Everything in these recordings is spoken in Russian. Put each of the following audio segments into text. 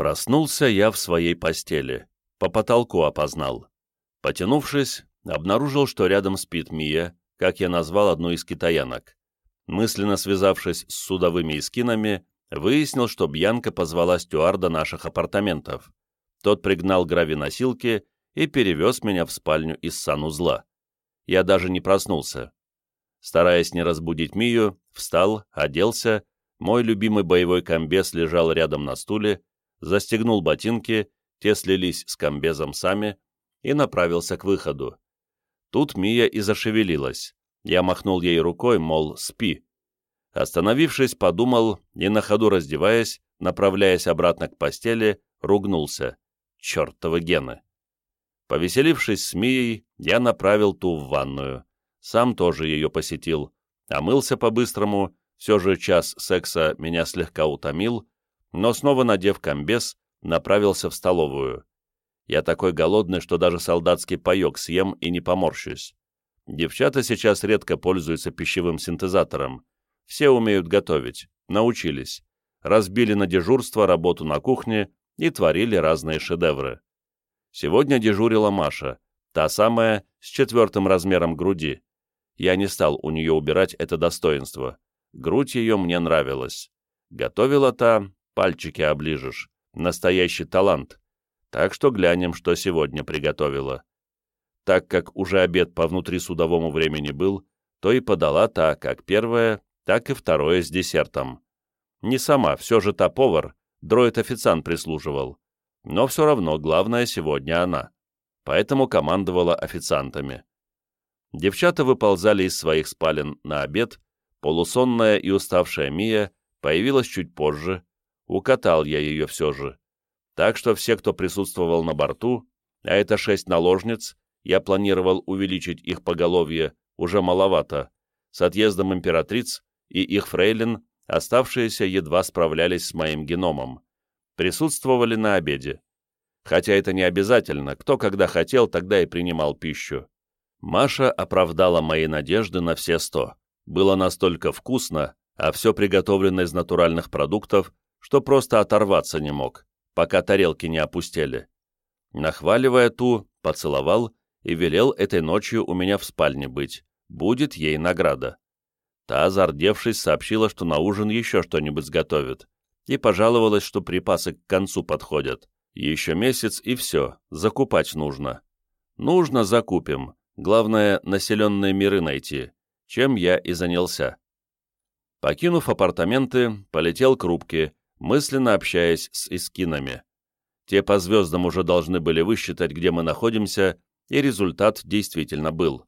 Проснулся я в своей постели. По потолку опознал. Потянувшись, обнаружил, что рядом спит Мия, как я назвал одну из китаянок. Мысленно связавшись с судовыми эскинами, выяснил, что Бьянка позвала стюарда наших апартаментов. Тот пригнал гравиносилки и перевез меня в спальню из санузла. Я даже не проснулся. Стараясь не разбудить Мию, встал, оделся, мой любимый боевой комбез лежал рядом на стуле, застегнул ботинки, те слились с комбезом сами, и направился к выходу. Тут Мия и зашевелилась. Я махнул ей рукой, мол, спи. Остановившись, подумал и на ходу раздеваясь, направляясь обратно к постели, ругнулся. Чертовы гены. Повеселившись с Мией, я направил ту в ванную. Сам тоже ее посетил. Омылся по-быстрому, все же час секса меня слегка утомил, но снова надев комбез, направился в столовую. Я такой голодный, что даже солдатский паек съем и не поморщусь. Девчата сейчас редко пользуются пищевым синтезатором. Все умеют готовить, научились. Разбили на дежурство работу на кухне и творили разные шедевры. Сегодня дежурила Маша, та самая с четвертым размером груди. Я не стал у нее убирать это достоинство. Грудь ее мне нравилась. Готовила та, пальчики оближешь. Настоящий талант. Так что глянем, что сегодня приготовила. Так как уже обед по внутрисудовому времени был, то и подала та, как первое, так и второе с десертом. Не сама, все же та повар, дроид-официант прислуживал. Но все равно главное сегодня она. Поэтому командовала официантами. Девчата выползали из своих спален на обед, полусонная и уставшая Мия появилась чуть позже, укатал я ее все же. Так что все, кто присутствовал на борту, а это шесть наложниц, я планировал увеличить их поголовье уже маловато, с отъездом императриц и их фрейлин, оставшиеся едва справлялись с моим геномом, присутствовали на обеде. Хотя это не обязательно, кто когда хотел, тогда и принимал пищу. Маша оправдала мои надежды на все сто. Было настолько вкусно, а все приготовлено из натуральных продуктов, что просто оторваться не мог, пока тарелки не опустели. Нахваливая ту, поцеловал и велел этой ночью у меня в спальне быть. Будет ей награда. Та, зардевшись, сообщила, что на ужин еще что-нибудь сготовит, и пожаловалась, что припасы к концу подходят. Еще месяц и все, закупать нужно. Нужно, закупим. Главное, населенные миры найти, чем я и занялся. Покинув апартаменты, полетел к рубке, мысленно общаясь с эскинами. Те по звездам уже должны были высчитать, где мы находимся, и результат действительно был.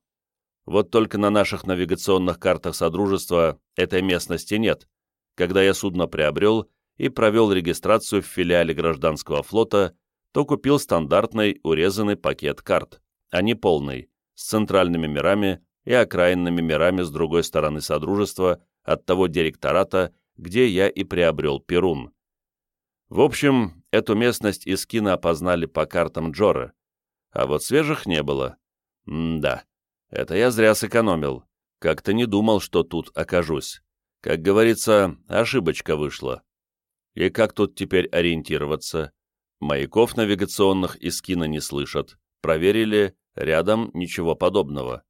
Вот только на наших навигационных картах Содружества этой местности нет. Когда я судно приобрел и провел регистрацию в филиале гражданского флота, то купил стандартный урезанный пакет карт, а не полный, с центральными мирами и окраинными мирами с другой стороны Содружества от того директората, где я и приобрел Перун. В общем, эту местность из кино опознали по картам Джора, а вот свежих не было. М-да, это я зря сэкономил. Как-то не думал, что тут окажусь. Как говорится, ошибочка вышла. И как тут теперь ориентироваться? Маяков навигационных из кино не слышат. Проверили, рядом ничего подобного.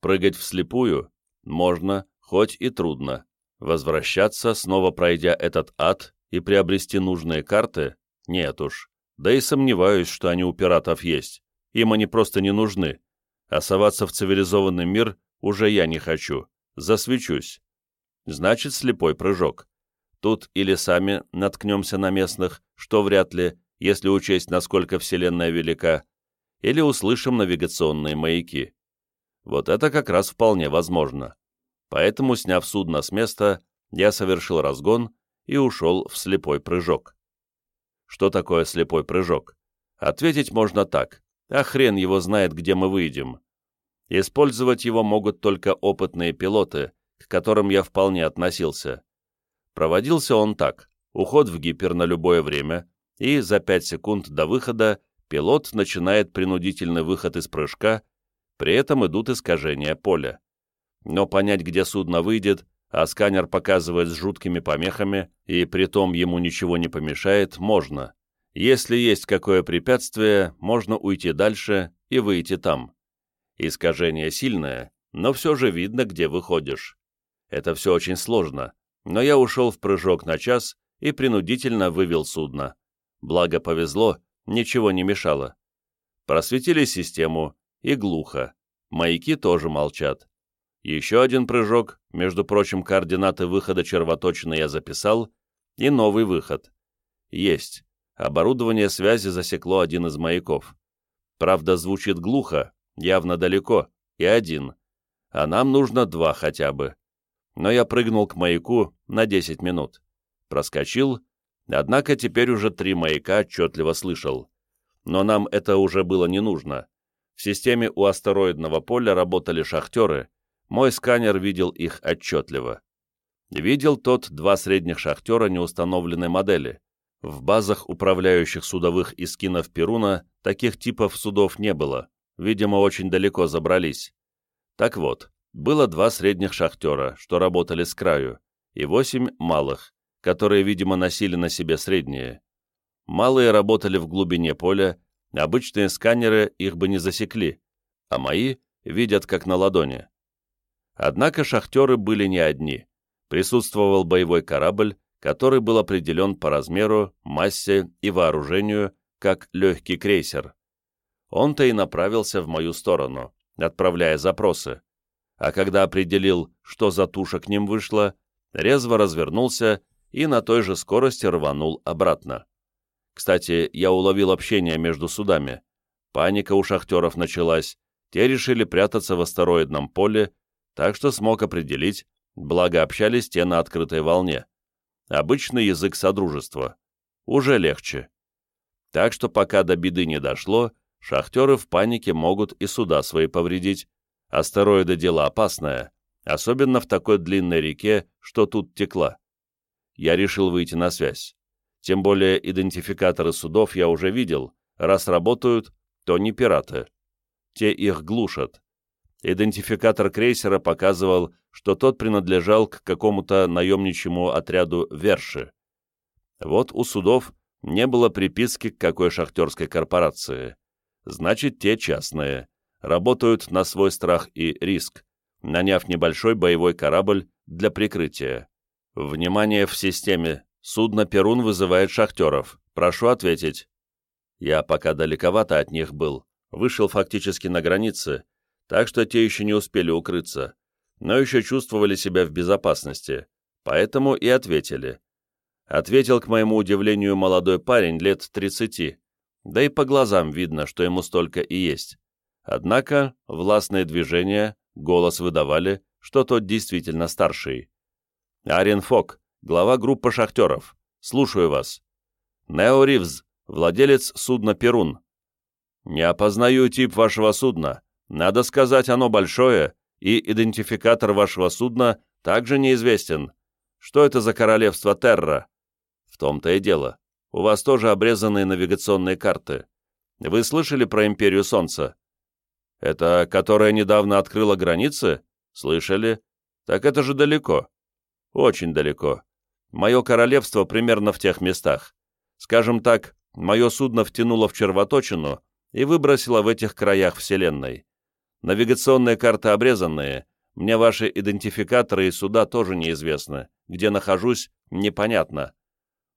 Прыгать вслепую? Можно, хоть и трудно. Возвращаться, снова пройдя этот ад, и приобрести нужные карты? Нет уж. Да и сомневаюсь, что они у пиратов есть. Им они просто не нужны. А соваться в цивилизованный мир уже я не хочу. Засвечусь. Значит, слепой прыжок. Тут или сами наткнемся на местных, что вряд ли, если учесть, насколько Вселенная велика, или услышим навигационные маяки. Вот это как раз вполне возможно. Поэтому, сняв судно с места, я совершил разгон и ушел в слепой прыжок. Что такое слепой прыжок? Ответить можно так. А хрен его знает, где мы выйдем. Использовать его могут только опытные пилоты, к которым я вполне относился. Проводился он так. Уход в гипер на любое время, и за 5 секунд до выхода пилот начинает принудительный выход из прыжка, при этом идут искажения поля но понять, где судно выйдет, а сканер показывает с жуткими помехами, и при том ему ничего не помешает, можно. Если есть какое препятствие, можно уйти дальше и выйти там. Искажение сильное, но все же видно, где выходишь. Это все очень сложно, но я ушел в прыжок на час и принудительно вывел судно. Благо повезло, ничего не мешало. Просветили систему, и глухо. Маяки тоже молчат. Еще один прыжок, между прочим, координаты выхода червоточины я записал, и новый выход. Есть. Оборудование связи засекло один из маяков. Правда, звучит глухо, явно далеко, и один. А нам нужно два хотя бы. Но я прыгнул к маяку на 10 минут. Проскочил, однако теперь уже три маяка отчетливо слышал. Но нам это уже было не нужно. В системе у астероидного поля работали шахтеры, мой сканер видел их отчетливо. Видел тот два средних шахтера неустановленной модели. В базах управляющих судовых искинов Перуна таких типов судов не было, видимо, очень далеко забрались. Так вот, было два средних шахтера, что работали с краю, и восемь малых, которые, видимо, носили на себе средние. Малые работали в глубине поля, обычные сканеры их бы не засекли, а мои видят как на ладони. Однако шахтеры были не одни. Присутствовал боевой корабль, который был определен по размеру, массе и вооружению как легкий крейсер. Он-то и направился в мою сторону, отправляя запросы. А когда определил, что за туша к ним вышла, резво развернулся и на той же скорости рванул обратно. Кстати, я уловил общение между судами. Паника у шахтеров началась, те решили прятаться в астероидном поле так что смог определить, благо общались те на открытой волне. Обычный язык содружества. Уже легче. Так что пока до беды не дошло, шахтеры в панике могут и суда свои повредить. Астероиды — дело опасное, особенно в такой длинной реке, что тут текла. Я решил выйти на связь. Тем более идентификаторы судов я уже видел, раз работают, то не пираты. Те их глушат, Идентификатор крейсера показывал, что тот принадлежал к какому-то наемничьему отряду Верши. Вот у судов не было приписки к какой шахтерской корпорации. Значит, те частные. Работают на свой страх и риск, наняв небольшой боевой корабль для прикрытия. Внимание в системе. Судно «Перун» вызывает шахтеров. Прошу ответить. Я пока далековато от них был. Вышел фактически на границе, так что те еще не успели укрыться, но еще чувствовали себя в безопасности, поэтому и ответили. Ответил, к моему удивлению, молодой парень лет 30, да и по глазам видно, что ему столько и есть. Однако властные движения, голос выдавали, что тот действительно старший. Арен Фок, глава группы шахтеров. Слушаю вас. Нео Ривз, владелец судна «Перун». «Не опознаю тип вашего судна. Надо сказать, оно большое, и идентификатор вашего судна также неизвестен. Что это за королевство Терра? В том-то и дело. У вас тоже обрезанные навигационные карты. Вы слышали про Империю Солнца? Это которая недавно открыла границы? Слышали? Так это же далеко. Очень далеко. Мое королевство примерно в тех местах. Скажем так, мое судно втянуло в червоточину и выбросило в этих краях Вселенной. Навигационные карты обрезанные, мне ваши идентификаторы и суда тоже неизвестны, где нахожусь, непонятно.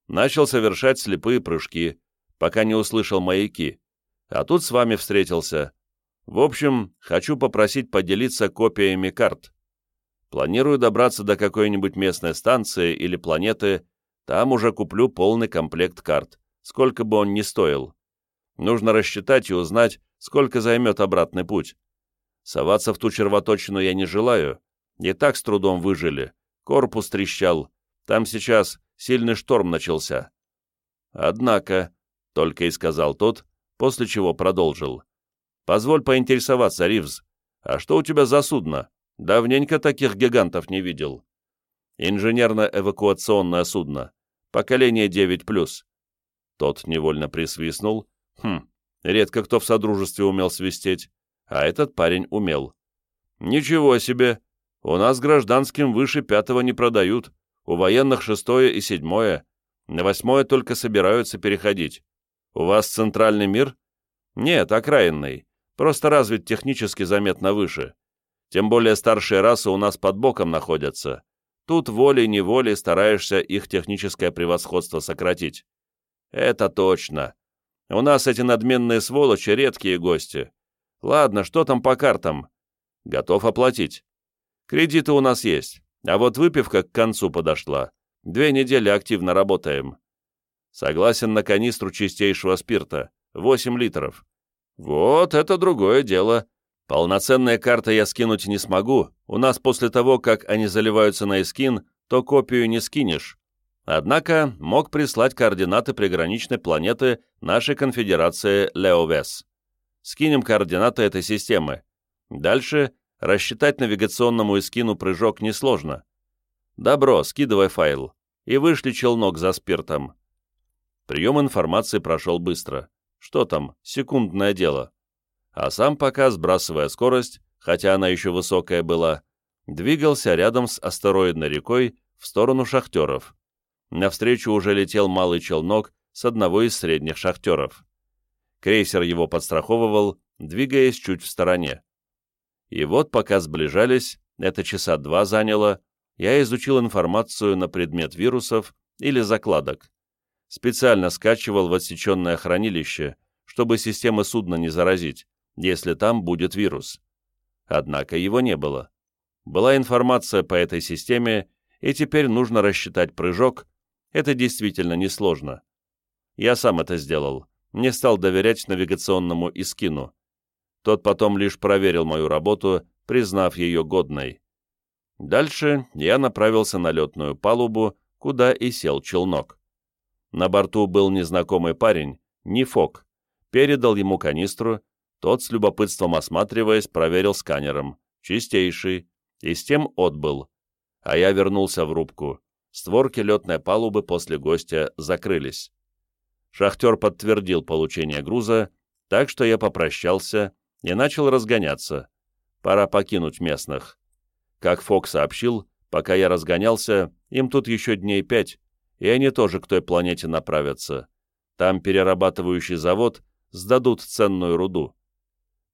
Начал совершать слепые прыжки, пока не услышал маяки, а тут с вами встретился. В общем, хочу попросить поделиться копиями карт. Планирую добраться до какой-нибудь местной станции или планеты, там уже куплю полный комплект карт, сколько бы он ни стоил. Нужно рассчитать и узнать, сколько займет обратный путь. Соваться в ту червоточину я не желаю. И так с трудом выжили. Корпус трещал. Там сейчас сильный шторм начался. Однако, — только и сказал тот, после чего продолжил. Позволь поинтересоваться, Ривз, а что у тебя за судно? Давненько таких гигантов не видел. Инженерно-эвакуационное судно. Поколение 9+. Тот невольно присвистнул. Хм, редко кто в Содружестве умел свистеть а этот парень умел. «Ничего себе! У нас гражданским выше пятого не продают, у военных шестое и седьмое, на восьмое только собираются переходить. У вас центральный мир? Нет, окраинный. Просто развит технически заметно выше. Тем более старшие расы у нас под боком находятся. Тут волей-неволей стараешься их техническое превосходство сократить. Это точно. У нас эти надменные сволочи редкие гости. Ладно, что там по картам? Готов оплатить. Кредиты у нас есть, а вот выпивка к концу подошла. Две недели активно работаем. Согласен на канистру чистейшего спирта. 8 литров. Вот это другое дело. Полноценные карты я скинуть не смогу. У нас после того, как они заливаются на эскин, то копию не скинешь. Однако мог прислать координаты приграничной планеты нашей конфедерации Леовес. Скинем координаты этой системы. Дальше рассчитать навигационному эскину прыжок несложно. Добро, скидывай файл. И вышли челнок за спиртом. Прием информации прошел быстро. Что там, секундное дело. А сам пока, сбрасывая скорость, хотя она еще высокая была, двигался рядом с астероидной рекой в сторону шахтеров. Навстречу уже летел малый челнок с одного из средних шахтеров. Крейсер его подстраховывал, двигаясь чуть в стороне. И вот пока сближались, это часа два заняло, я изучил информацию на предмет вирусов или закладок. Специально скачивал в отсеченное хранилище, чтобы системы судна не заразить, если там будет вирус. Однако его не было. Была информация по этой системе, и теперь нужно рассчитать прыжок, это действительно несложно. Я сам это сделал, не стал доверять навигационному Искину. Тот потом лишь проверил мою работу, признав ее годной. Дальше я направился на летную палубу, куда и сел челнок. На борту был незнакомый парень, не Фок. Передал ему канистру, тот, с любопытством осматриваясь, проверил сканером. Чистейший. И с тем отбыл. А я вернулся в рубку. Створки летной палубы после гостя закрылись. Шахтер подтвердил получение груза, так что я попрощался и начал разгоняться. Пора покинуть местных. Как Фок сообщил, пока я разгонялся, им тут еще дней пять, и они тоже к той планете направятся. Там перерабатывающий завод сдадут ценную руду.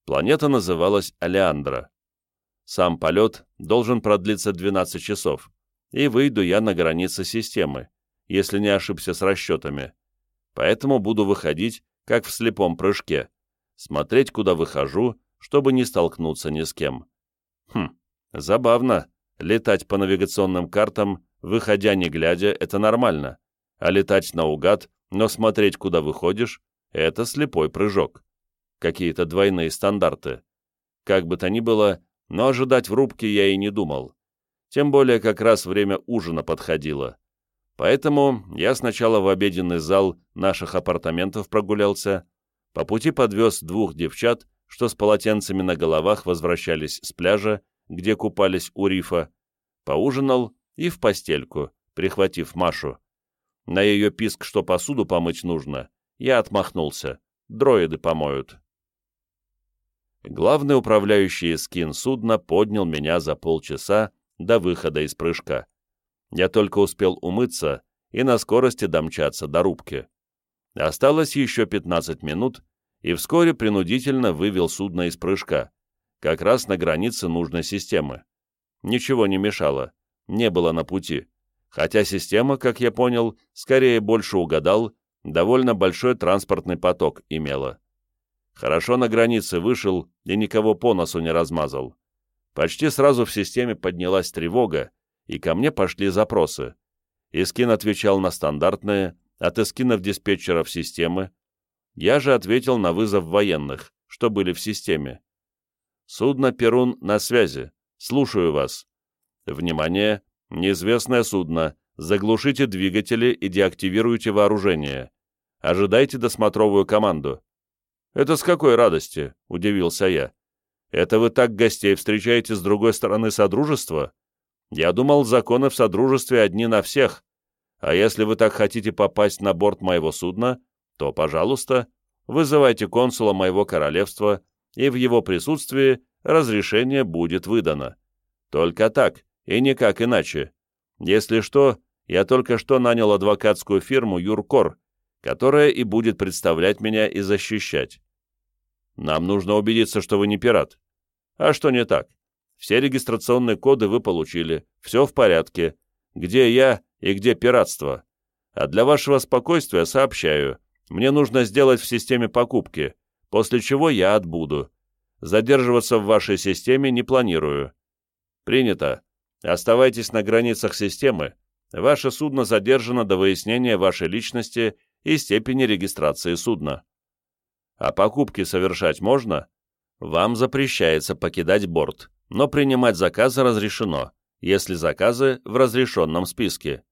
Планета называлась Алеандра. Сам полет должен продлиться 12 часов, и выйду я на границы системы, если не ошибся с расчетами. Поэтому буду выходить, как в слепом прыжке, смотреть, куда выхожу, чтобы не столкнуться ни с кем. Хм, забавно. Летать по навигационным картам, выходя не глядя, это нормально. А летать наугад, но смотреть, куда выходишь, это слепой прыжок. Какие-то двойные стандарты. Как бы то ни было, но ожидать в рубке я и не думал. Тем более как раз время ужина подходило. Поэтому я сначала в обеденный зал наших апартаментов прогулялся, по пути подвез двух девчат, что с полотенцами на головах возвращались с пляжа, где купались у рифа, поужинал и в постельку, прихватив Машу. На ее писк, что посуду помыть нужно, я отмахнулся. Дроиды помоют. Главный управляющий скин судна поднял меня за полчаса до выхода из прыжка. Я только успел умыться и на скорости домчаться до рубки. Осталось еще 15 минут, и вскоре принудительно вывел судно из прыжка, как раз на границе нужной системы. Ничего не мешало, не было на пути, хотя система, как я понял, скорее больше угадал, довольно большой транспортный поток имела. Хорошо на границе вышел и никого по носу не размазал. Почти сразу в системе поднялась тревога, и ко мне пошли запросы. Искин отвечал на стандартные, от эскинов диспетчеров системы. Я же ответил на вызов военных, что были в системе. Судно «Перун» на связи. Слушаю вас. Внимание! Неизвестное судно. Заглушите двигатели и деактивируйте вооружение. Ожидайте досмотровую команду. «Это с какой радости?» — удивился я. Это вы так гостей встречаете с другой стороны Содружества? Я думал, законы в Содружестве одни на всех. А если вы так хотите попасть на борт моего судна, то, пожалуйста, вызывайте консула моего королевства, и в его присутствии разрешение будет выдано. Только так, и никак иначе. Если что, я только что нанял адвокатскую фирму «Юркор», которая и будет представлять меня и защищать. Нам нужно убедиться, что вы не пират. А что не так? Все регистрационные коды вы получили, все в порядке. Где я и где пиратство? А для вашего спокойствия сообщаю, мне нужно сделать в системе покупки, после чего я отбуду. Задерживаться в вашей системе не планирую. Принято. Оставайтесь на границах системы. Ваше судно задержано до выяснения вашей личности и степени регистрации судна. А покупки совершать можно? Вам запрещается покидать борт, но принимать заказы разрешено, если заказы в разрешенном списке.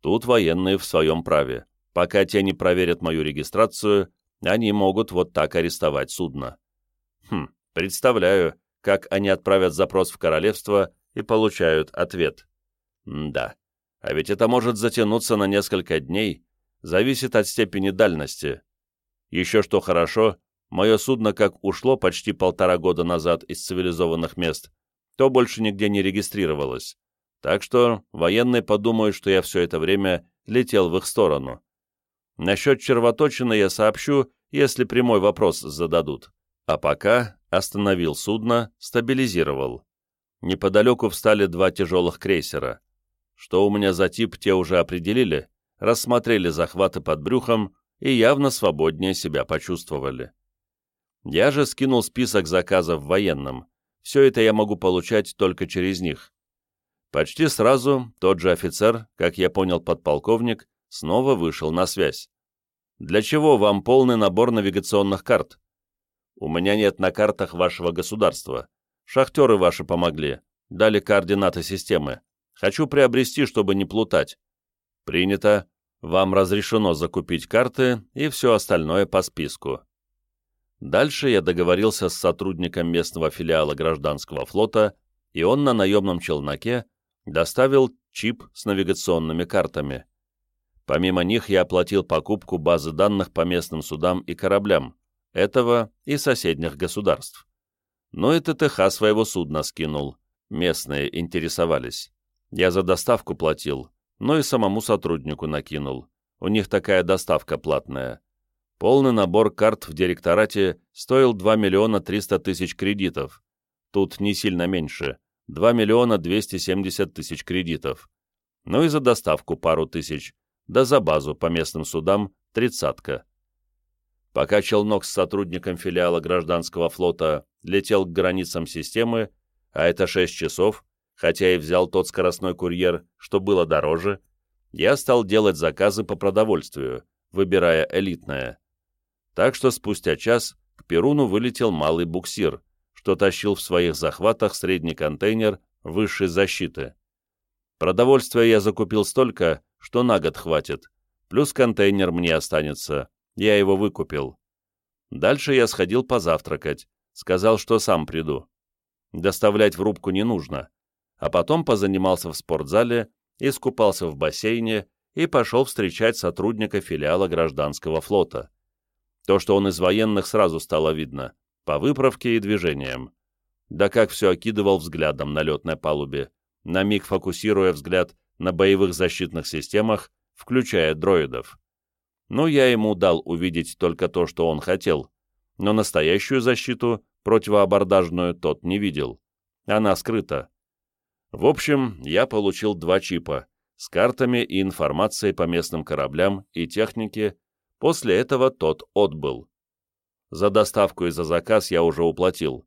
Тут военные в своем праве. Пока те не проверят мою регистрацию, они могут вот так арестовать судно. Хм, представляю, как они отправят запрос в королевство и получают ответ. М да, а ведь это может затянуться на несколько дней, зависит от степени дальности. Еще что хорошо, мое судно как ушло почти полтора года назад из цивилизованных мест, то больше нигде не регистрировалось. Так что военные подумают, что я все это время летел в их сторону. Насчет червоточины я сообщу, если прямой вопрос зададут. А пока остановил судно, стабилизировал. Неподалеку встали два тяжелых крейсера. Что у меня за тип, те уже определили, рассмотрели захваты под брюхом и явно свободнее себя почувствовали. Я же скинул список заказов военным. Все это я могу получать только через них. Почти сразу тот же офицер, как я понял подполковник, снова вышел на связь. «Для чего вам полный набор навигационных карт?» «У меня нет на картах вашего государства. Шахтеры ваши помогли, дали координаты системы. Хочу приобрести, чтобы не плутать». «Принято. Вам разрешено закупить карты и все остальное по списку». Дальше я договорился с сотрудником местного филиала гражданского флота, и он на наемном челноке доставил чип с навигационными картами. Помимо них я оплатил покупку базы данных по местным судам и кораблям, этого и соседних государств. Но и ТТХ своего судна скинул, местные интересовались. Я за доставку платил, но и самому сотруднику накинул. У них такая доставка платная. Полный набор карт в директорате стоил 2 миллиона 300 тысяч кредитов. Тут не сильно меньше. 2 миллиона 270 тысяч кредитов. Ну и за доставку пару тысяч, да за базу по местным судам тридцатка. Пока челнок с сотрудником филиала гражданского флота летел к границам системы, а это 6 часов, хотя и взял тот скоростной курьер, что было дороже, я стал делать заказы по продовольствию, выбирая элитное. Так что спустя час к Перуну вылетел малый буксир, что тащил в своих захватах средний контейнер высшей защиты. Продовольствия я закупил столько, что на год хватит, плюс контейнер мне останется, я его выкупил. Дальше я сходил позавтракать, сказал, что сам приду. Доставлять в рубку не нужно, а потом позанимался в спортзале, искупался в бассейне и пошел встречать сотрудника филиала гражданского флота. То, что он из военных, сразу стало видно по выправке и движениям. Да как все окидывал взглядом на летной палубе, на миг фокусируя взгляд на боевых защитных системах, включая дроидов. Ну, я ему дал увидеть только то, что он хотел, но настоящую защиту, противоабордажную, тот не видел. Она скрыта. В общем, я получил два чипа с картами и информацией по местным кораблям и технике, после этого тот отбыл. За доставку и за заказ я уже уплатил.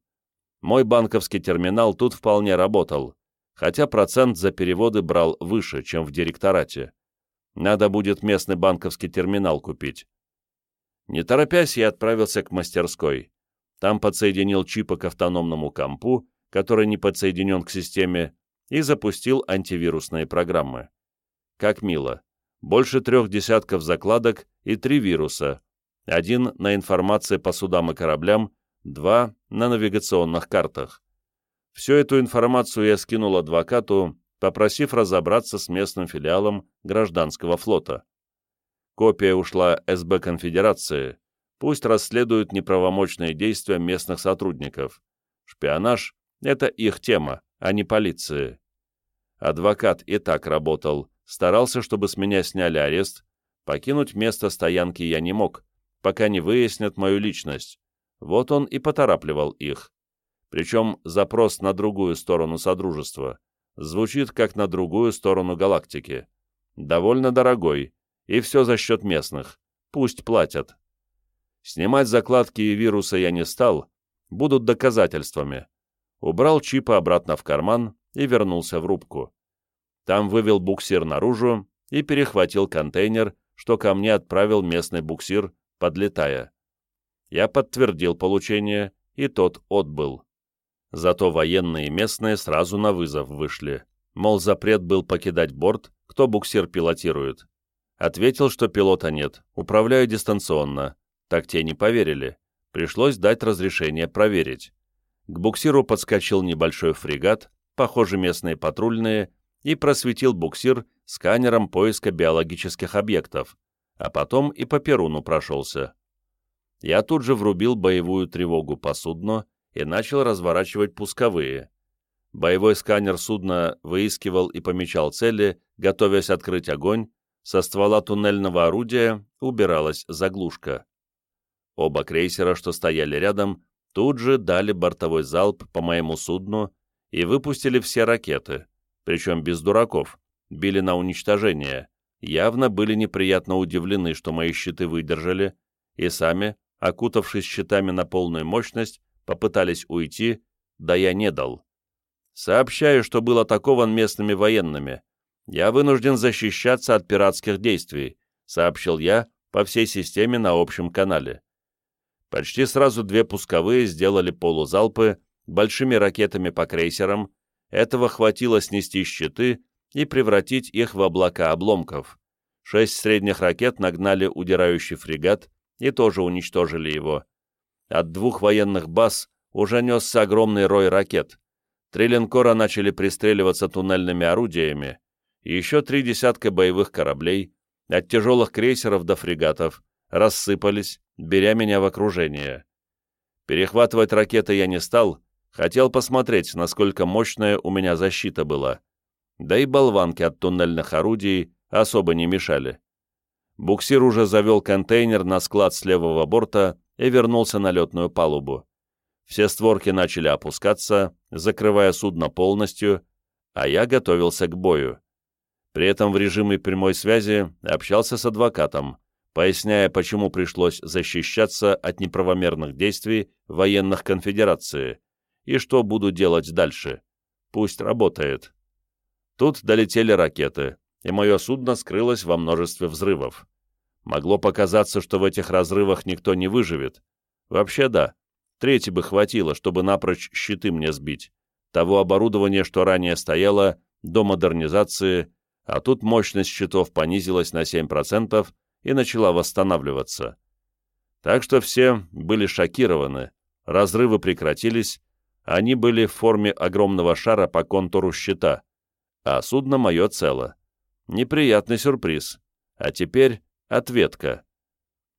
Мой банковский терминал тут вполне работал, хотя процент за переводы брал выше, чем в директорате. Надо будет местный банковский терминал купить. Не торопясь, я отправился к мастерской. Там подсоединил чипы к автономному компу, который не подсоединен к системе, и запустил антивирусные программы. Как мило. Больше трех десятков закладок и три вируса, один на информации по судам и кораблям, два на навигационных картах. Всю эту информацию я скинул адвокату, попросив разобраться с местным филиалом гражданского флота. Копия ушла СБ Конфедерации, пусть расследуют неправомочные действия местных сотрудников. Шпионаж — это их тема, а не полиции. Адвокат и так работал, старался, чтобы с меня сняли арест, Покинуть место стоянки я не мог, пока не выяснят мою личность. Вот он и поторапливал их. Причем запрос на другую сторону Содружества звучит как на другую сторону галактики. Довольно дорогой, и все за счет местных. Пусть платят. Снимать закладки и вируса я не стал, будут доказательствами. Убрал чипы обратно в карман и вернулся в рубку. Там вывел буксир наружу и перехватил контейнер, что ко мне отправил местный буксир, подлетая. Я подтвердил получение, и тот отбыл. Зато военные местные сразу на вызов вышли. Мол, запрет был покидать борт, кто буксир пилотирует. Ответил, что пилота нет, управляю дистанционно. Так те не поверили. Пришлось дать разрешение проверить. К буксиру подскочил небольшой фрегат, похоже, местные патрульные, и просветил буксир сканером поиска биологических объектов, а потом и по Перуну прошелся. Я тут же врубил боевую тревогу по судну и начал разворачивать пусковые. Боевой сканер судна выискивал и помечал цели, готовясь открыть огонь, со ствола туннельного орудия убиралась заглушка. Оба крейсера, что стояли рядом, тут же дали бортовой залп по моему судну и выпустили все ракеты, причем без дураков, били на уничтожение, явно были неприятно удивлены, что мои щиты выдержали, и сами, окутавшись щитами на полную мощность, попытались уйти, да я не дал. Сообщаю, что был атакован местными военными. Я вынужден защищаться от пиратских действий, сообщил я по всей системе на общем канале. Почти сразу две пусковые сделали полузалпы большими ракетами по крейсерам, этого хватило снести щиты и превратить их в облака обломков. Шесть средних ракет нагнали удирающий фрегат и тоже уничтожили его. От двух военных баз уже несся огромный рой ракет. Три линкора начали пристреливаться туннельными орудиями, еще три десятка боевых кораблей, от тяжелых крейсеров до фрегатов, рассыпались, беря меня в окружение. Перехватывать ракеты я не стал, хотел посмотреть, насколько мощная у меня защита была. Да и болванки от туннельных орудий особо не мешали. Буксир уже завел контейнер на склад с левого борта и вернулся на летную палубу. Все створки начали опускаться, закрывая судно полностью, а я готовился к бою. При этом в режиме прямой связи общался с адвокатом, поясняя, почему пришлось защищаться от неправомерных действий военных конфедерации и что буду делать дальше. Пусть работает. Тут долетели ракеты, и мое судно скрылось во множестве взрывов. Могло показаться, что в этих разрывах никто не выживет. Вообще да, трети бы хватило, чтобы напрочь щиты мне сбить. Того оборудования, что ранее стояло, до модернизации, а тут мощность щитов понизилась на 7%, и начала восстанавливаться. Так что все были шокированы, разрывы прекратились, они были в форме огромного шара по контуру щита, а судно мое цело. Неприятный сюрприз. А теперь ответка.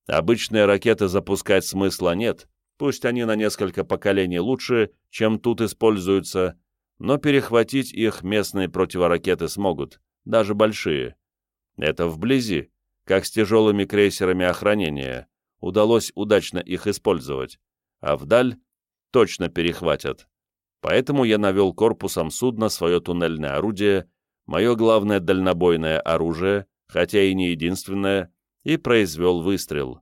Обычные ракеты запускать смысла нет, пусть они на несколько поколений лучше, чем тут используются, но перехватить их местные противоракеты смогут, даже большие. Это вблизи, как с тяжелыми крейсерами охранения, удалось удачно их использовать, а вдаль точно перехватят. Поэтому я навел корпусом судна свое туннельное орудие, мое главное дальнобойное оружие, хотя и не единственное, и произвел выстрел.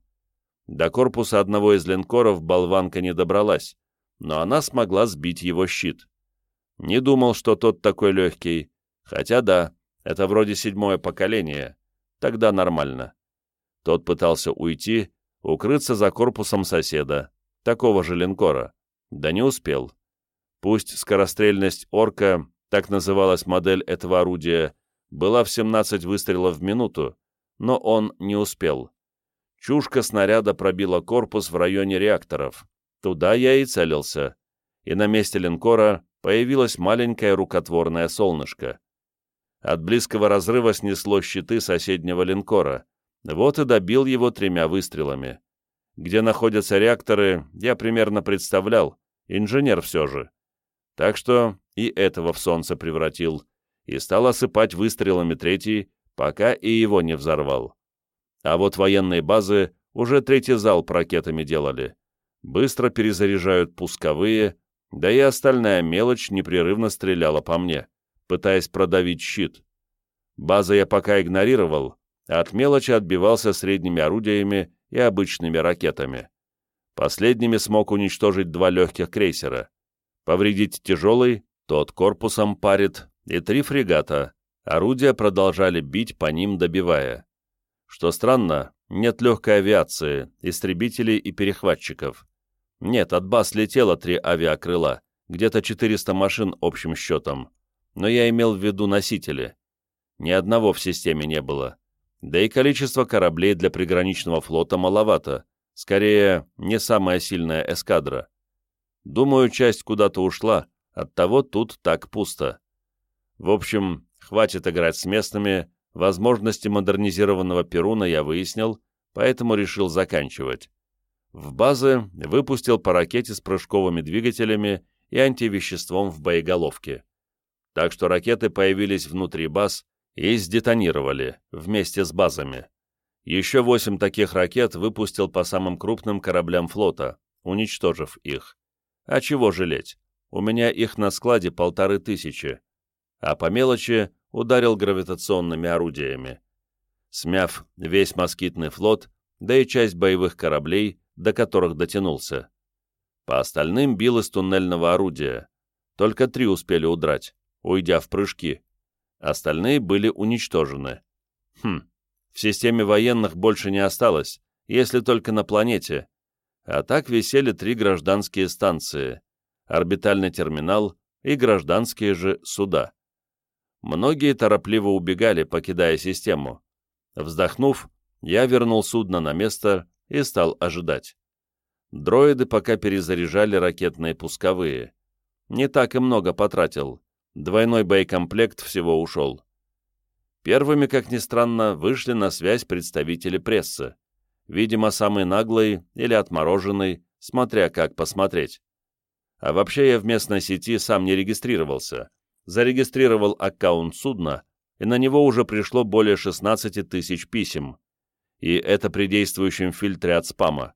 До корпуса одного из линкоров болванка не добралась, но она смогла сбить его щит. Не думал, что тот такой легкий, хотя да, это вроде седьмое поколение, Тогда нормально. Тот пытался уйти, укрыться за корпусом соседа, такого же линкора. Да не успел. Пусть скорострельность «Орка», так называлась модель этого орудия, была в 17 выстрелов в минуту, но он не успел. Чушка снаряда пробила корпус в районе реакторов. Туда я и целился. И на месте линкора появилось маленькое рукотворное солнышко. От близкого разрыва снесло щиты соседнего линкора. Вот и добил его тремя выстрелами. Где находятся реакторы, я примерно представлял, инженер все же. Так что и этого в солнце превратил, и стал осыпать выстрелами третий, пока и его не взорвал. А вот военные базы уже третий залп ракетами делали. Быстро перезаряжают пусковые, да и остальная мелочь непрерывно стреляла по мне, пытаясь продавить щит. Базы я пока игнорировал, а от мелочи отбивался средними орудиями и обычными ракетами. Последними смог уничтожить два легких крейсера. Повредить тяжелый, тот корпусом парит, и три фрегата. Орудия продолжали бить по ним, добивая. Что странно, нет легкой авиации, истребителей и перехватчиков. Нет, от баз летело три авиакрыла, где-то 400 машин общим счетом. Но я имел в виду носители. Ни одного в системе не было. Да и количество кораблей для приграничного флота маловато. Скорее, не самая сильная эскадра. Думаю, часть куда-то ушла, оттого тут так пусто. В общем, хватит играть с местными, возможности модернизированного Перуна я выяснил, поэтому решил заканчивать. В базы выпустил по ракете с прыжковыми двигателями и антивеществом в боеголовке. Так что ракеты появились внутри баз и сдетонировали вместе с базами. Еще восемь таких ракет выпустил по самым крупным кораблям флота, уничтожив их. А чего жалеть? У меня их на складе полторы тысячи. А по мелочи ударил гравитационными орудиями. Смяв весь москитный флот, да и часть боевых кораблей, до которых дотянулся. По остальным бил из туннельного орудия. Только три успели удрать, уйдя в прыжки. Остальные были уничтожены. Хм, в системе военных больше не осталось, если только на планете. А так висели три гражданские станции, орбитальный терминал и гражданские же суда. Многие торопливо убегали, покидая систему. Вздохнув, я вернул судно на место и стал ожидать. Дроиды пока перезаряжали ракетные пусковые. Не так и много потратил. Двойной боекомплект всего ушел. Первыми, как ни странно, вышли на связь представители прессы. Видимо, самый наглый или отмороженный, смотря как посмотреть. А вообще я в местной сети сам не регистрировался. Зарегистрировал аккаунт судна, и на него уже пришло более 16 тысяч писем. И это при действующем фильтре от спама.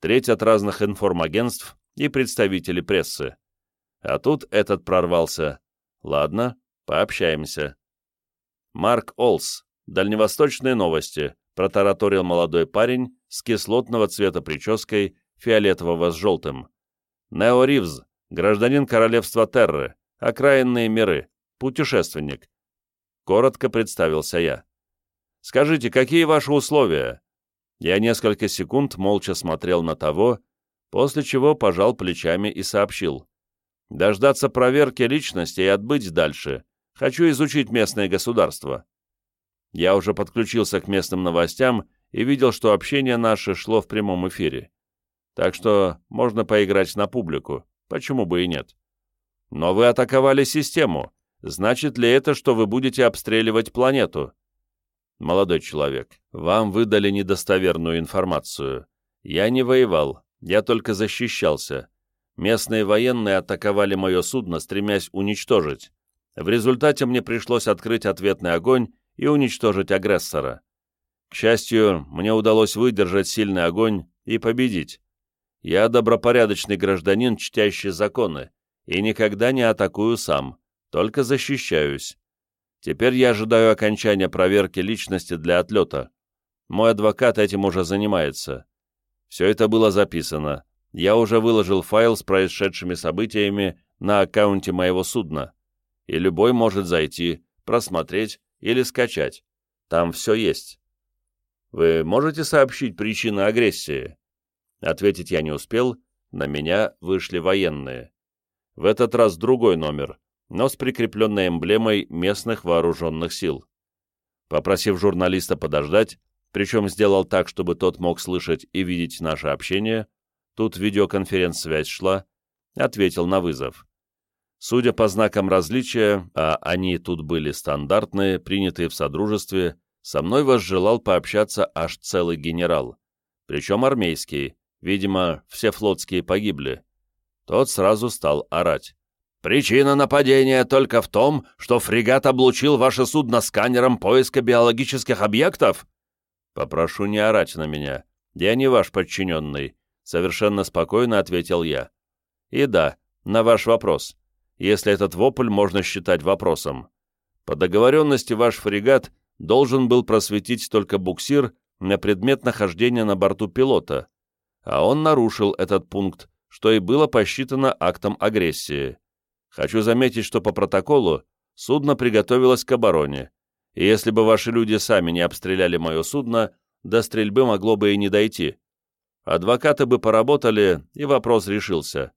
Треть от разных информагентств и представителей прессы. А тут этот прорвался. Ладно, пообщаемся. Марк Олс, Дальневосточные новости, протараторил молодой парень с кислотного цвета прической, фиолетового с желтым. Нео Ривз, гражданин королевства Терры, окраинные миры, путешественник. Коротко представился я. «Скажите, какие ваши условия?» Я несколько секунд молча смотрел на того, после чего пожал плечами и сообщил. «Дождаться проверки личности и отбыть дальше. Хочу изучить местное государство». Я уже подключился к местным новостям и видел, что общение наше шло в прямом эфире. Так что можно поиграть на публику, почему бы и нет. Но вы атаковали систему. Значит ли это, что вы будете обстреливать планету? Молодой человек, вам выдали недостоверную информацию. Я не воевал, я только защищался. Местные военные атаковали мое судно, стремясь уничтожить. В результате мне пришлось открыть ответный огонь и уничтожить агрессора. К счастью, мне удалось выдержать сильный огонь и победить. Я добропорядочный гражданин, чтящий законы, и никогда не атакую сам, только защищаюсь. Теперь я ожидаю окончания проверки личности для отлета. Мой адвокат этим уже занимается. Все это было записано. Я уже выложил файл с происшедшими событиями на аккаунте моего судна. И любой может зайти, просмотреть или скачать. Там все есть. Вы можете сообщить причины агрессии? Ответить я не успел, на меня вышли военные. В этот раз другой номер, но с прикрепленной эмблемой местных вооруженных сил. Попросив журналиста подождать, причем сделал так, чтобы тот мог слышать и видеть наше общение, тут видеоконференц-связь шла, ответил на вызов. Судя по знакам различия, а они тут были стандартные, принятые в Содружестве, со мной возжелал пообщаться аж целый генерал, причем армейский, видимо, все флотские погибли. Тот сразу стал орать. Причина нападения только в том, что фрегат облучил ваше судно сканером поиска биологических объектов? «Попрошу не орать на меня. Я не ваш подчиненный», — совершенно спокойно ответил я. «И да, на ваш вопрос, если этот вопль можно считать вопросом. По договоренности ваш фрегат должен был просветить только буксир на предмет нахождения на борту пилота, а он нарушил этот пункт, что и было посчитано актом агрессии. Хочу заметить, что по протоколу судно приготовилось к обороне, и если бы ваши люди сами не обстреляли мое судно, до стрельбы могло бы и не дойти. Адвокаты бы поработали, и вопрос решился.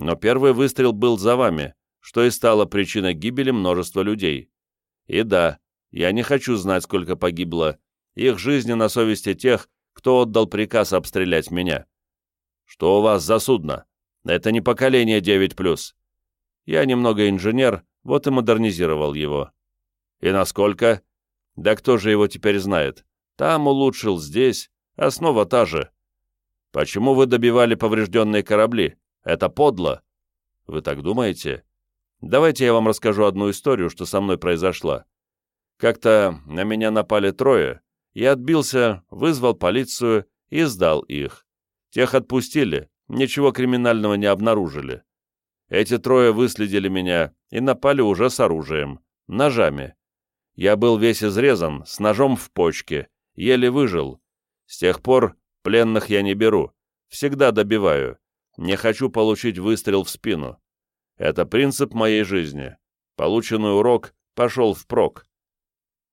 Но первый выстрел был за вами, что и стало причиной гибели множества людей. И да, я не хочу знать, сколько погибло. Их жизни на совести тех, кто отдал приказ обстрелять меня. Что у вас за судно? Это не поколение 9+. Я немного инженер, вот и модернизировал его. И насколько? Да кто же его теперь знает? Там улучшил, здесь. Основа та же. Почему вы добивали поврежденные корабли? Это подло. Вы так думаете? Давайте я вам расскажу одну историю, что со мной произошла. Как-то на меня напали трое, я отбился, вызвал полицию и сдал их. Тех отпустили, ничего криминального не обнаружили. Эти трое выследили меня и напали уже с оружием, ножами. Я был весь изрезан, с ножом в почке, еле выжил. С тех пор пленных я не беру, всегда добиваю. Не хочу получить выстрел в спину. Это принцип моей жизни. Полученный урок пошел впрок.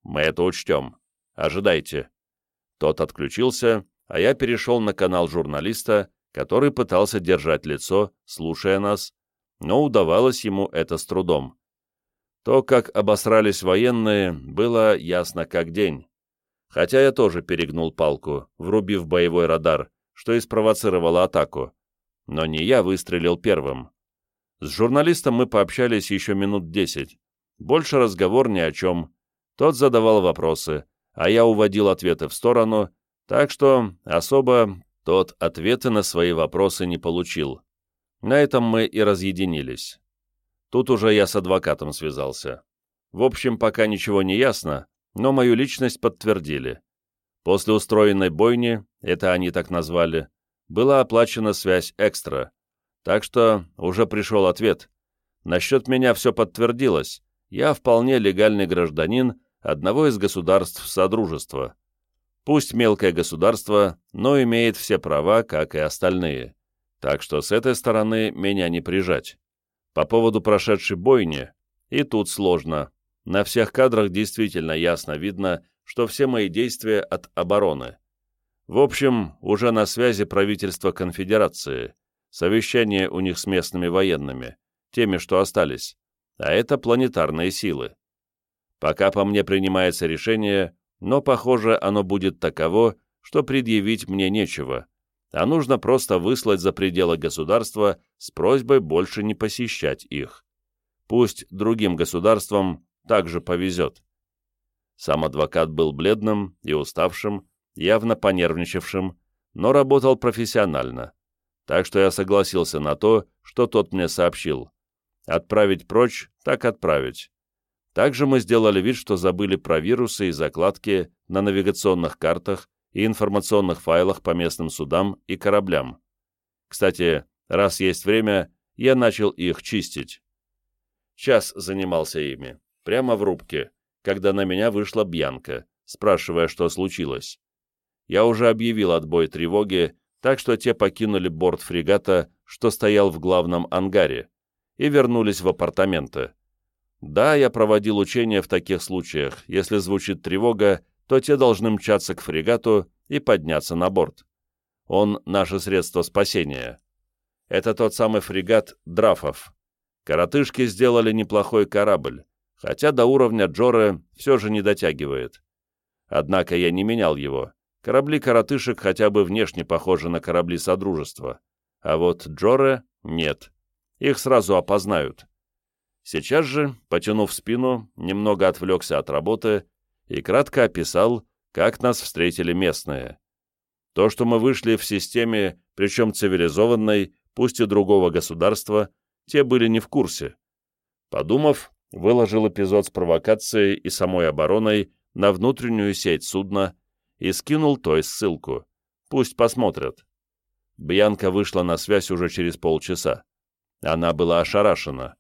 Мы это учтем. Ожидайте. Тот отключился, а я перешел на канал журналиста, который пытался держать лицо, слушая нас, но удавалось ему это с трудом. То, как обосрались военные, было ясно как день. Хотя я тоже перегнул палку, врубив боевой радар, что и спровоцировало атаку. Но не я выстрелил первым. С журналистом мы пообщались еще минут десять. Больше разговор ни о чем. Тот задавал вопросы, а я уводил ответы в сторону, так что особо тот ответы на свои вопросы не получил. На этом мы и разъединились. Тут уже я с адвокатом связался. В общем, пока ничего не ясно, но мою личность подтвердили. После устроенной бойни, это они так назвали, была оплачена связь экстра. Так что уже пришел ответ. Насчет меня все подтвердилось. Я вполне легальный гражданин одного из государств Содружества. Пусть мелкое государство, но имеет все права, как и остальные. Так что с этой стороны меня не прижать. По поводу прошедшей бойни, и тут сложно. На всех кадрах действительно ясно видно, что все мои действия от обороны. В общем, уже на связи правительство конфедерации, совещание у них с местными военными, теми, что остались, а это планетарные силы. Пока по мне принимается решение, но, похоже, оно будет таково, что предъявить мне нечего, а нужно просто выслать за пределы государства с просьбой больше не посещать их. Пусть другим государствам также повезет. Сам адвокат был бледным и уставшим, явно понервничавшим, но работал профессионально, так что я согласился на то, что тот мне сообщил. Отправить прочь, так отправить. Также мы сделали вид, что забыли про вирусы и закладки на навигационных картах и информационных файлах по местным судам и кораблям. Кстати, раз есть время, я начал их чистить. Час занимался ими, прямо в рубке, когда на меня вышла Бьянка, спрашивая, что случилось. Я уже объявил отбой тревоги, так что те покинули борт фрегата, что стоял в главном ангаре, и вернулись в апартаменты. Да, я проводил учения в таких случаях. Если звучит тревога, то те должны мчаться к фрегату и подняться на борт. Он — наше средство спасения. Это тот самый фрегат Драфов. Коротышки сделали неплохой корабль, хотя до уровня Джоры все же не дотягивает. Однако я не менял его. Корабли коротышек хотя бы внешне похожи на корабли Содружества. А вот Джоре — нет. Их сразу опознают. Сейчас же, потянув спину, немного отвлекся от работы и кратко описал, как нас встретили местные. То, что мы вышли в системе, причем цивилизованной, пусть и другого государства, те были не в курсе. Подумав, выложил эпизод с провокацией и самой обороной на внутреннюю сеть судна и скинул той ссылку. Пусть посмотрят. Бьянка вышла на связь уже через полчаса. Она была ошарашена.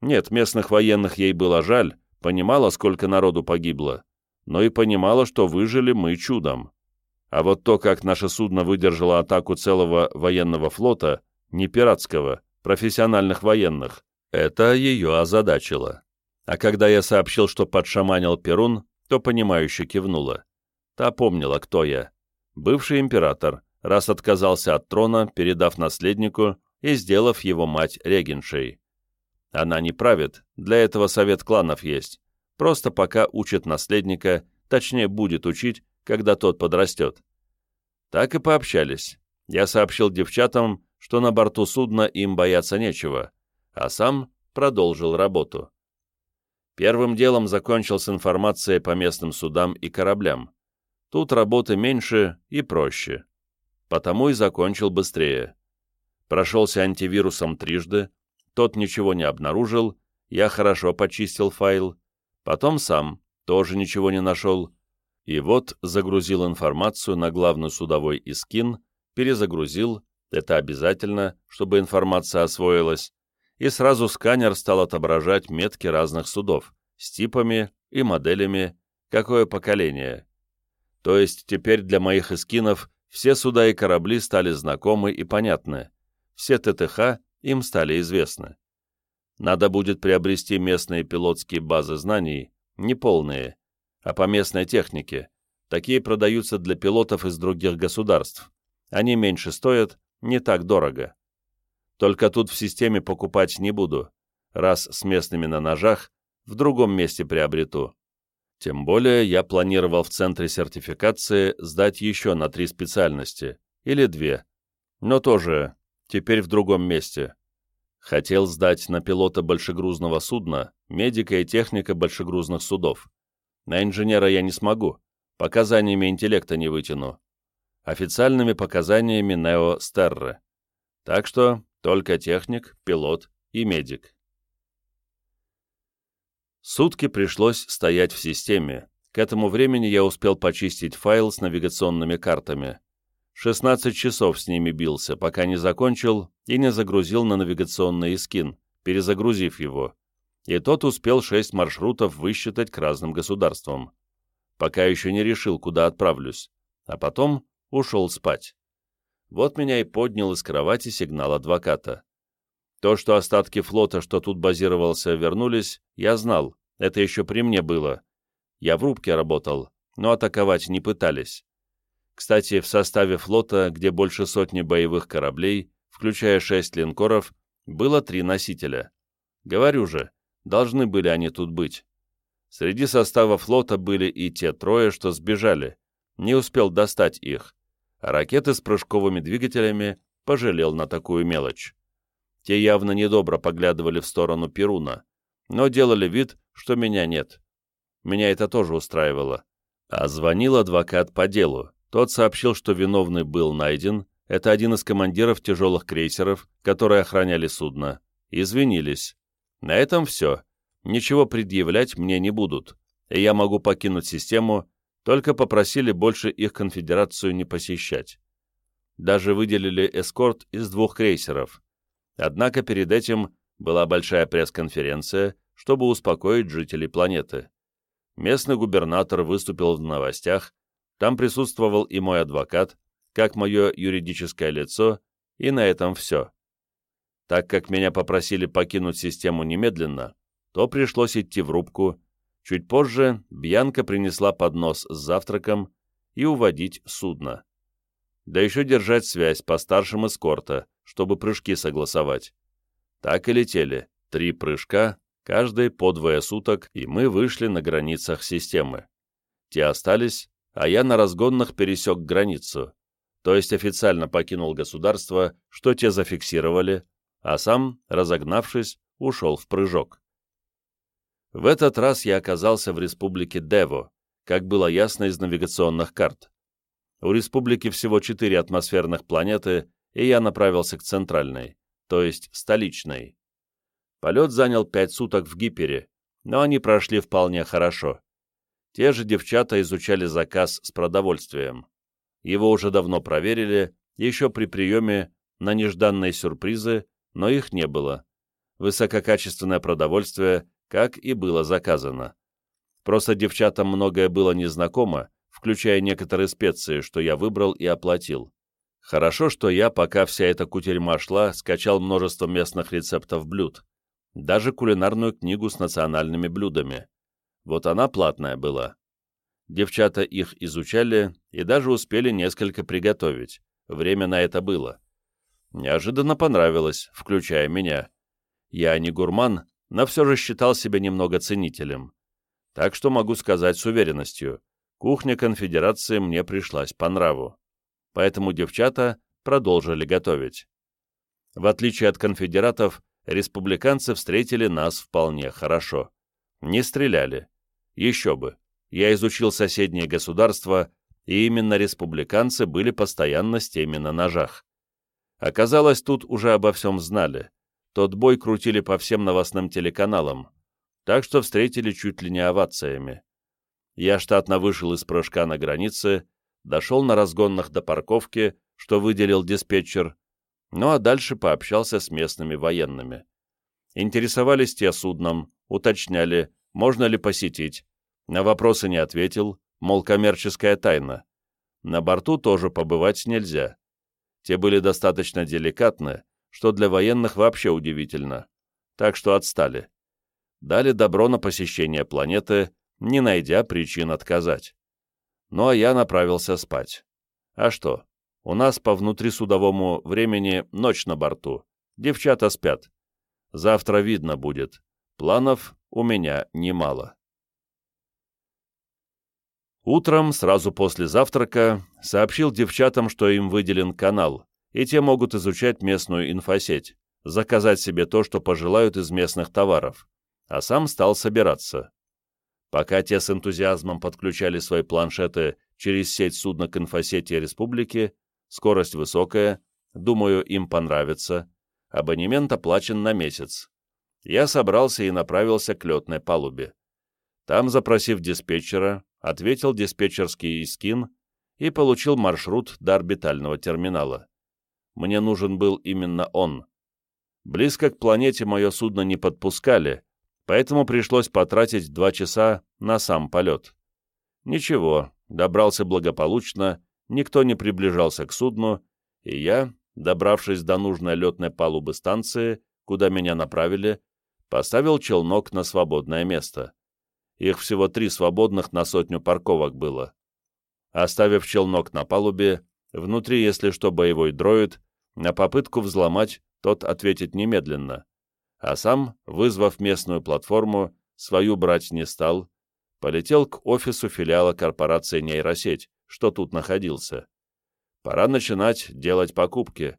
Нет, местных военных ей было жаль, понимала, сколько народу погибло, но и понимала, что выжили мы чудом. А вот то, как наше судно выдержало атаку целого военного флота, не пиратского, профессиональных военных, это ее озадачило. А когда я сообщил, что подшаманил Перун, то понимающе кивнула. Та помнила, кто я. Бывший император, раз отказался от трона, передав наследнику и сделав его мать регеншей. Она не правит, для этого совет кланов есть. Просто пока учит наследника, точнее будет учить, когда тот подрастет. Так и пообщались. Я сообщил девчатам, что на борту судна им бояться нечего, а сам продолжил работу. Первым делом закончил с информацией по местным судам и кораблям. Тут работы меньше и проще. Потому и закончил быстрее. Прошелся антивирусом трижды, тот ничего не обнаружил, я хорошо почистил файл, потом сам, тоже ничего не нашел, и вот загрузил информацию на главный судовой искин, перезагрузил, это обязательно, чтобы информация освоилась, и сразу сканер стал отображать метки разных судов с типами и моделями, какое поколение. То есть теперь для моих эскинов все суда и корабли стали знакомы и понятны, все ТТХ им стали известны. Надо будет приобрести местные пилотские базы знаний, неполные, а по местной технике. Такие продаются для пилотов из других государств. Они меньше стоят, не так дорого. Только тут в системе покупать не буду. Раз с местными на ножах, в другом месте приобрету. Тем более я планировал в центре сертификации сдать еще на три специальности, или две, но тоже теперь в другом месте. Хотел сдать на пилота большегрузного судна, медика и техника большегрузных судов. На инженера я не смогу, показаниями интеллекта не вытяну. Официальными показаниями Нео Стерры. Так что только техник, пилот и медик. Сутки пришлось стоять в системе. К этому времени я успел почистить файл с навигационными картами. 16 часов с ними бился, пока не закончил и не загрузил на навигационный скин, перезагрузив его. И тот успел 6 маршрутов высчитать к разным государствам. Пока еще не решил, куда отправлюсь. А потом ушел спать. Вот меня и поднял из кровати сигнал адвоката. То, что остатки флота, что тут базировался, вернулись, я знал, это еще при мне было. Я в рубке работал, но атаковать не пытались. Кстати, в составе флота, где больше сотни боевых кораблей, включая шесть линкоров, было три носителя. Говорю же, должны были они тут быть. Среди состава флота были и те трое, что сбежали. Не успел достать их ракеты с прыжковыми двигателями пожалел на такую мелочь. Те явно недобро поглядывали в сторону Перуна, но делали вид, что меня нет. Меня это тоже устраивало. А звонил адвокат по делу. Тот сообщил, что виновный был найден, это один из командиров тяжелых крейсеров, которые охраняли судно. Извинились. На этом все. Ничего предъявлять мне не будут, и я могу покинуть систему только попросили больше их конфедерацию не посещать. Даже выделили эскорт из двух крейсеров. Однако перед этим была большая пресс-конференция, чтобы успокоить жителей планеты. Местный губернатор выступил в новостях, там присутствовал и мой адвокат, как мое юридическое лицо, и на этом все. Так как меня попросили покинуть систему немедленно, то пришлось идти в рубку, Чуть позже Бьянка принесла поднос с завтраком и уводить судно. Да еще держать связь по старшим эскорта, чтобы прыжки согласовать. Так и летели. Три прыжка, каждый по двое суток, и мы вышли на границах системы. Те остались, а я на разгонных пересек границу, то есть официально покинул государство, что те зафиксировали, а сам, разогнавшись, ушел в прыжок. В этот раз я оказался в республике Дево, как было ясно из навигационных карт. У республики всего четыре атмосферных планеты, и я направился к центральной, то есть столичной. Полет занял пять суток в Гипере, но они прошли вполне хорошо. Те же девчата изучали заказ с продовольствием. Его уже давно проверили, еще при приеме на нежданные сюрпризы, но их не было. Высококачественное продовольствие, как и было заказано. Просто девчатам многое было незнакомо, включая некоторые специи, что я выбрал и оплатил. Хорошо, что я, пока вся эта кутерьма шла, скачал множество местных рецептов блюд. Даже кулинарную книгу с национальными блюдами. Вот она платная была. Девчата их изучали и даже успели несколько приготовить. Время на это было. Неожиданно понравилось, включая меня. Я не гурман, но все же считал себя немного ценителем. Так что могу сказать с уверенностью, кухня конфедерации мне пришлась по нраву. Поэтому девчата продолжили готовить. В отличие от конфедератов, республиканцы встретили нас вполне хорошо. Не стреляли. Еще бы. Я изучил соседние государства, и именно республиканцы были постоянно с теми на ножах. Оказалось, тут уже обо всем знали. Тот бой крутили по всем новостным телеканалам, так что встретили чуть ли не овациями. Я штатно вышел из прыжка на границе, дошел на разгонных до парковки, что выделил диспетчер, ну а дальше пообщался с местными военными. Интересовались те судном, уточняли, можно ли посетить. На вопросы не ответил, мол, коммерческая тайна. На борту тоже побывать нельзя. Те были достаточно деликатны, что для военных вообще удивительно. Так что отстали дали добро на посещение планеты, не найдя причин отказать. Ну а я направился спать. А что? У нас по внутрисудовому времени ночь на борту. Девчата спят. Завтра видно будет. Планов у меня немало. Утром, сразу после завтрака, сообщил девчатам, что им выделен канал, и те могут изучать местную инфосеть, заказать себе то, что пожелают из местных товаров а сам стал собираться. Пока те с энтузиазмом подключали свои планшеты через сеть судна к инфосети республики, скорость высокая, думаю, им понравится, абонемент оплачен на месяц. Я собрался и направился к летной палубе. Там, запросив диспетчера, ответил диспетчерский искин и получил маршрут до орбитального терминала. Мне нужен был именно он. Близко к планете мое судно не подпускали, поэтому пришлось потратить два часа на сам полет. Ничего, добрался благополучно, никто не приближался к судну, и я, добравшись до нужной летной палубы станции, куда меня направили, поставил челнок на свободное место. Их всего три свободных на сотню парковок было. Оставив челнок на палубе, внутри, если что, боевой дроид, на попытку взломать тот ответит немедленно а сам, вызвав местную платформу, свою брать не стал, полетел к офису филиала корпорации «Нейросеть», что тут находился. Пора начинать делать покупки.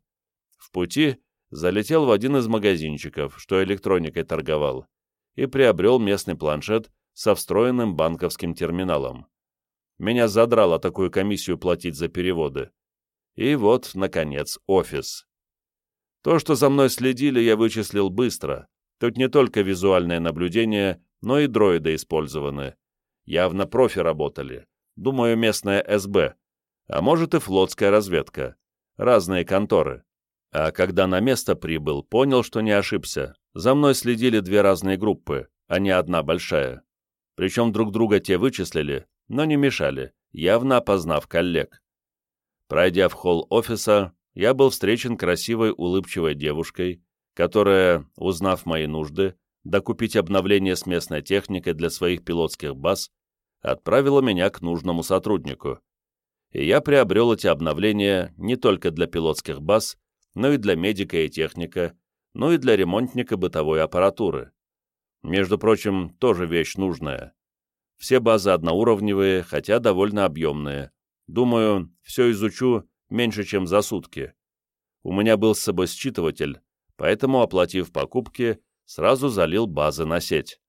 В пути залетел в один из магазинчиков, что электроникой торговал, и приобрел местный планшет со встроенным банковским терминалом. Меня задрало такую комиссию платить за переводы. И вот, наконец, офис. То, что за мной следили, я вычислил быстро. Тут не только визуальное наблюдение, но и дроиды использованы. Явно профи работали. Думаю, местная СБ. А может и флотская разведка. Разные конторы. А когда на место прибыл, понял, что не ошибся. За мной следили две разные группы, а не одна большая. Причем друг друга те вычислили, но не мешали, явно опознав коллег. Пройдя в холл офиса, я был встречен красивой улыбчивой девушкой, которая, узнав мои нужды, докупить обновление с местной техникой для своих пилотских баз, отправила меня к нужному сотруднику. И я приобрел эти обновления не только для пилотских баз, но и для медика и техника, ну и для ремонтника бытовой аппаратуры. Между прочим, тоже вещь нужная. Все базы одноуровневые, хотя довольно объемные. Думаю, все изучу меньше, чем за сутки. У меня был с собой считыватель, поэтому, оплатив покупки, сразу залил базы на сеть.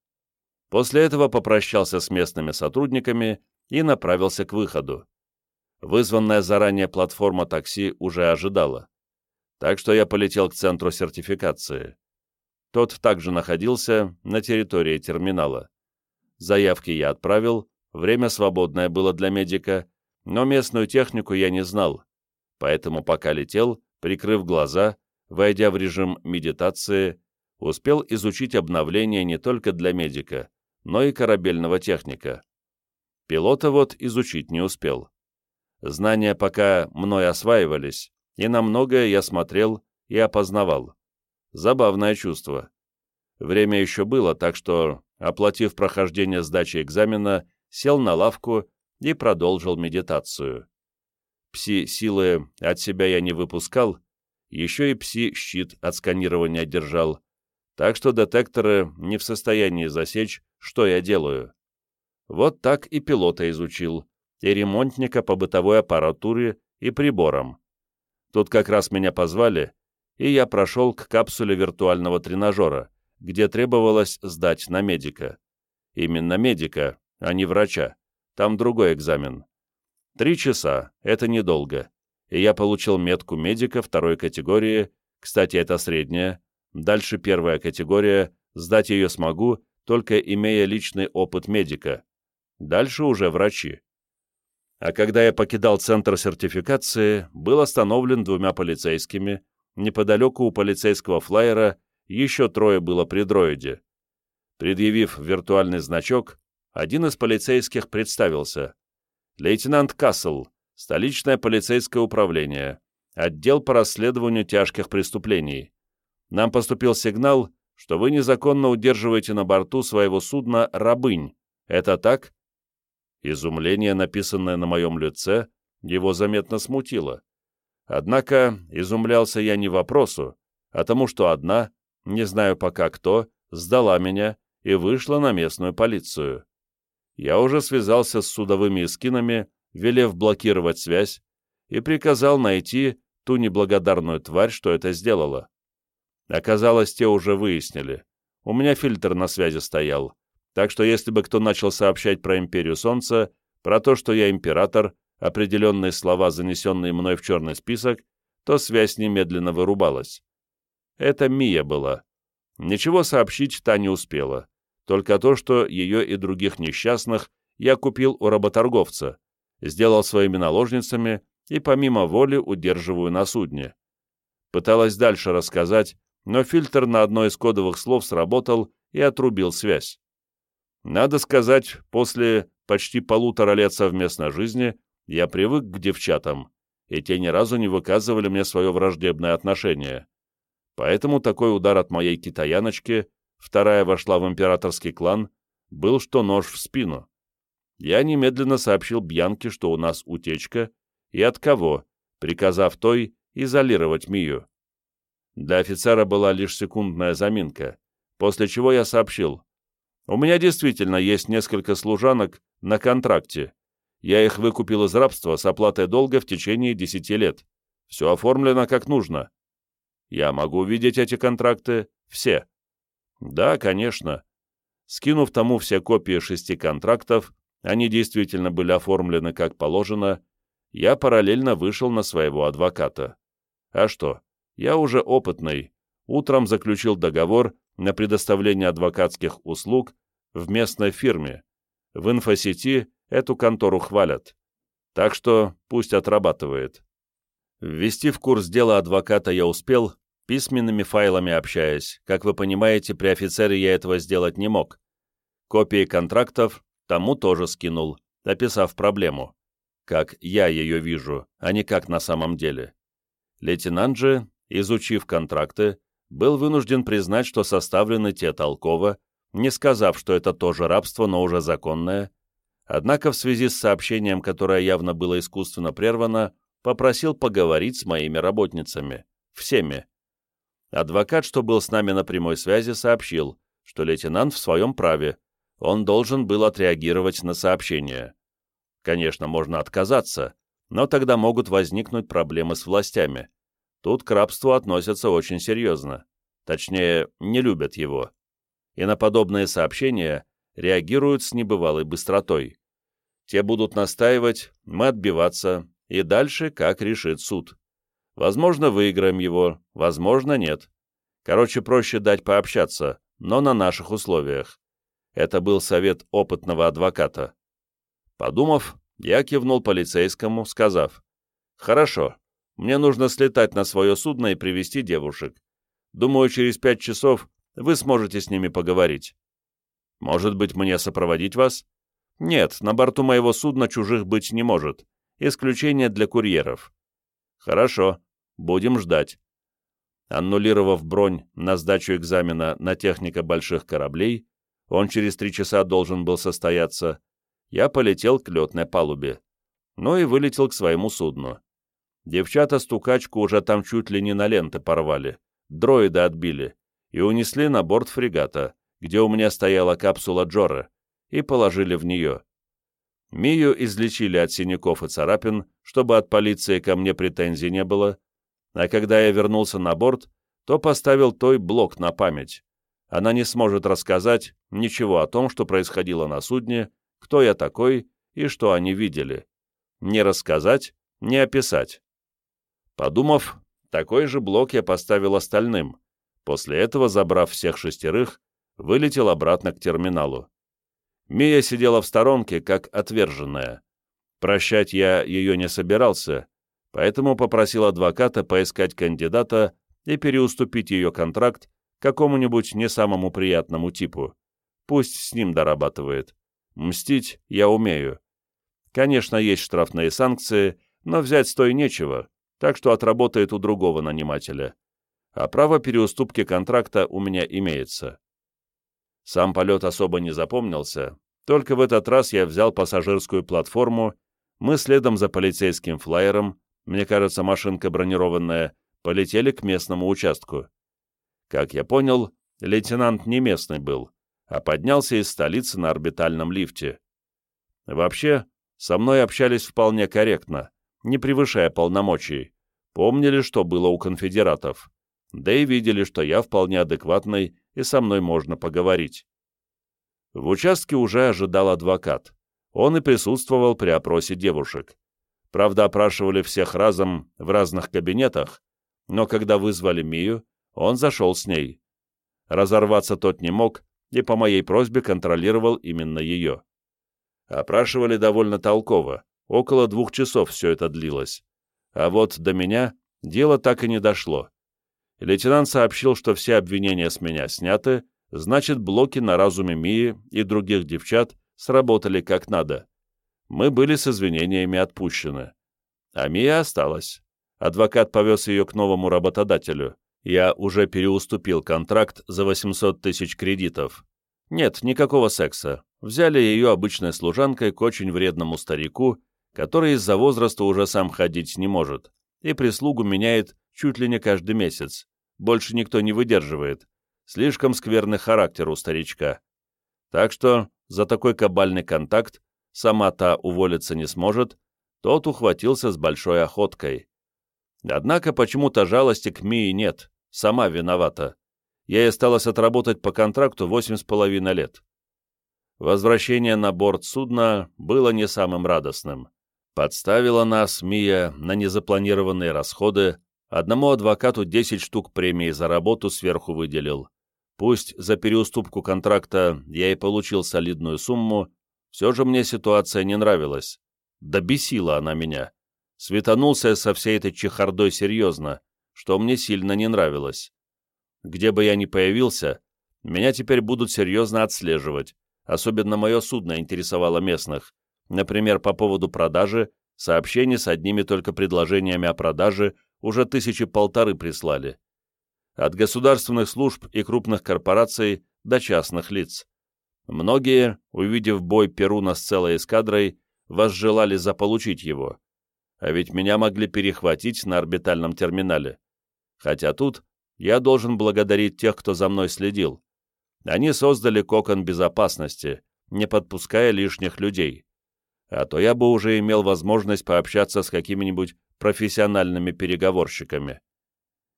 После этого попрощался с местными сотрудниками и направился к выходу. Вызванная заранее платформа такси уже ожидала. Так что я полетел к центру сертификации. Тот также находился на территории терминала. Заявки я отправил, время свободное было для медика, но местную технику я не знал, поэтому пока летел, прикрыв глаза, войдя в режим медитации, успел изучить обновления не только для медика, но и корабельного техника. Пилота вот изучить не успел. Знания пока мной осваивались, и на многое я смотрел и опознавал. Забавное чувство. Время еще было, так что, оплатив прохождение сдачи экзамена, сел на лавку и продолжил медитацию. Пси-силы от себя я не выпускал, еще и пси-щит от сканирования держал, так что детекторы не в состоянии засечь, что я делаю. Вот так и пилота изучил, и ремонтника по бытовой аппаратуре и приборам. Тут как раз меня позвали, и я прошел к капсуле виртуального тренажера, где требовалось сдать на медика. Именно медика, а не врача. Там другой экзамен. Три часа, это недолго. И я получил метку медика второй категории, кстати, это средняя, дальше первая категория, сдать ее смогу, только имея личный опыт медика. Дальше уже врачи. А когда я покидал центр сертификации, был остановлен двумя полицейскими, неподалеку у полицейского флайера еще трое было при дроиде. Предъявив виртуальный значок, один из полицейских представился. Лейтенант Кассел, столичное полицейское управление, отдел по расследованию тяжких преступлений. Нам поступил сигнал, что вы незаконно удерживаете на борту своего судна рабынь. Это так? Изумление, написанное на моем лице, его заметно смутило. Однако изумлялся я не вопросу, а тому, что одна, не знаю пока кто, сдала меня и вышла на местную полицию. Я уже связался с судовыми эскинами, велев блокировать связь, и приказал найти ту неблагодарную тварь, что это сделала. Оказалось, те уже выяснили. У меня фильтр на связи стоял, так что если бы кто начал сообщать про Империю Солнца, про то, что я император, определенные слова, занесенные мной в черный список, то связь немедленно вырубалась. Это Мия была. Ничего сообщить та не успела, только то, что ее и других несчастных я купил у работорговца, сделал своими наложницами и помимо воли удерживаю на судне. Пыталась дальше рассказать, но фильтр на одно из кодовых слов сработал и отрубил связь. Надо сказать, после почти полутора лет совместной жизни я привык к девчатам, и те ни разу не выказывали мне свое враждебное отношение. Поэтому такой удар от моей китаяночки, вторая вошла в императорский клан, был что нож в спину. Я немедленно сообщил Бьянке, что у нас утечка, и от кого, приказав той изолировать Мию. Для офицера была лишь секундная заминка, после чего я сообщил, у меня действительно есть несколько служанок на контракте. Я их выкупил из рабства с оплатой долга в течение десяти лет. Все оформлено как нужно. Я могу видеть эти контракты? Все. Да, конечно. Скинув тому все копии шести контрактов, они действительно были оформлены как положено, я параллельно вышел на своего адвоката. А что, я уже опытный. Утром заключил договор на предоставление адвокатских услуг в местной фирме. В инфосети эту контору хвалят. Так что пусть отрабатывает. Ввести в курс дела адвоката я успел, письменными файлами общаясь. Как вы понимаете, при офицере я этого сделать не мог. Копии контрактов тому тоже скинул, описав проблему. Как я ее вижу, а не как на самом деле. Лейтенант же, изучив контракты, был вынужден признать, что составлены те толково, не сказав, что это тоже рабство, но уже законное, однако в связи с сообщением, которое явно было искусственно прервано, попросил поговорить с моими работницами, всеми. Адвокат, что был с нами на прямой связи, сообщил, что лейтенант в своем праве, он должен был отреагировать на сообщение. Конечно, можно отказаться, но тогда могут возникнуть проблемы с властями. Тут к рабству относятся очень серьезно. Точнее, не любят его. И на подобные сообщения реагируют с небывалой быстротой. Те будут настаивать, мы отбиваться, и дальше как решит суд. Возможно, выиграем его, возможно, нет. Короче, проще дать пообщаться, но на наших условиях. Это был совет опытного адвоката. Подумав, я кивнул полицейскому, сказав, «Хорошо, мне нужно слетать на свое судно и привести девушек. Думаю, через пять часов вы сможете с ними поговорить. Может быть, мне сопроводить вас? Нет, на борту моего судна чужих быть не может. Исключение для курьеров. Хорошо, будем ждать. Аннулировав бронь на сдачу экзамена на техника больших кораблей, он через три часа должен был состояться, я полетел к летной палубе. Ну и вылетел к своему судну. Девчата-стукачку уже там чуть ли не на ленты порвали, дроиды отбили и унесли на борт фрегата, где у меня стояла капсула Джора, и положили в нее. Мию излечили от синяков и царапин, чтобы от полиции ко мне претензий не было, а когда я вернулся на борт, то поставил той блок на память. Она не сможет рассказать ничего о том, что происходило на судне, кто я такой и что они видели. Не рассказать, не описать. Подумав, такой же блок я поставил остальным. После этого, забрав всех шестерых, вылетел обратно к терминалу. Мия сидела в сторонке, как отверженная. Прощать я ее не собирался, поэтому попросил адвоката поискать кандидата и переуступить ее контракт какому-нибудь не самому приятному типу. Пусть с ним дорабатывает. Мстить я умею. Конечно, есть штрафные санкции, но взять стой нечего, так что отработает у другого нанимателя. А право переуступки контракта у меня имеется. Сам полет особо не запомнился, только в этот раз я взял пассажирскую платформу, мы следом за полицейским флайером, мне кажется, машинка бронированная, полетели к местному участку. Как я понял, лейтенант не местный был, а поднялся из столицы на орбитальном лифте. Вообще, со мной общались вполне корректно, не превышая полномочий, помнили, что было у конфедератов, да и видели, что я вполне адекватный и со мной можно поговорить. В участке уже ожидал адвокат. Он и присутствовал при опросе девушек. Правда, опрашивали всех разом в разных кабинетах, но когда вызвали Мию, он зашел с ней. Разорваться тот не мог, и по моей просьбе контролировал именно ее. Опрашивали довольно толково, около двух часов все это длилось. А вот до меня дело так и не дошло. Лейтенант сообщил, что все обвинения с меня сняты, значит, блоки на разуме Мии и других девчат сработали как надо. Мы были с извинениями отпущены. А Мия осталась. Адвокат повез ее к новому работодателю. Я уже переуступил контракт за 800 тысяч кредитов. Нет, никакого секса. Взяли ее обычной служанкой к очень вредному старику, который из-за возраста уже сам ходить не может, и прислугу меняет чуть ли не каждый месяц. Больше никто не выдерживает. Слишком скверный характер у старичка. Так что за такой кабальный контакт сама та уволиться не сможет, тот ухватился с большой охоткой. Однако почему-то жалости к Мии нет, сама виновата. Ей осталось отработать по контракту восемь с половиной лет. Возвращение на борт судна было не самым радостным. Подставила нас Мия на незапланированные расходы, одному адвокату 10 штук премии за работу сверху выделил. Пусть за переуступку контракта я и получил солидную сумму, все же мне ситуация не нравилась. Да бесила она меня. Светанулся со всей этой чехардой серьезно, что мне сильно не нравилось. Где бы я ни появился, меня теперь будут серьезно отслеживать, особенно мое судно интересовало местных, например, по поводу продажи, сообщений с одними только предложениями о продаже уже тысячи полторы прислали от государственных служб и крупных корпораций до частных лиц. Многие, увидев бой Перуна с целой эскадрой, возжелали заполучить его. А ведь меня могли перехватить на орбитальном терминале. Хотя тут я должен благодарить тех, кто за мной следил. Они создали кокон безопасности, не подпуская лишних людей. А то я бы уже имел возможность пообщаться с какими-нибудь профессиональными переговорщиками.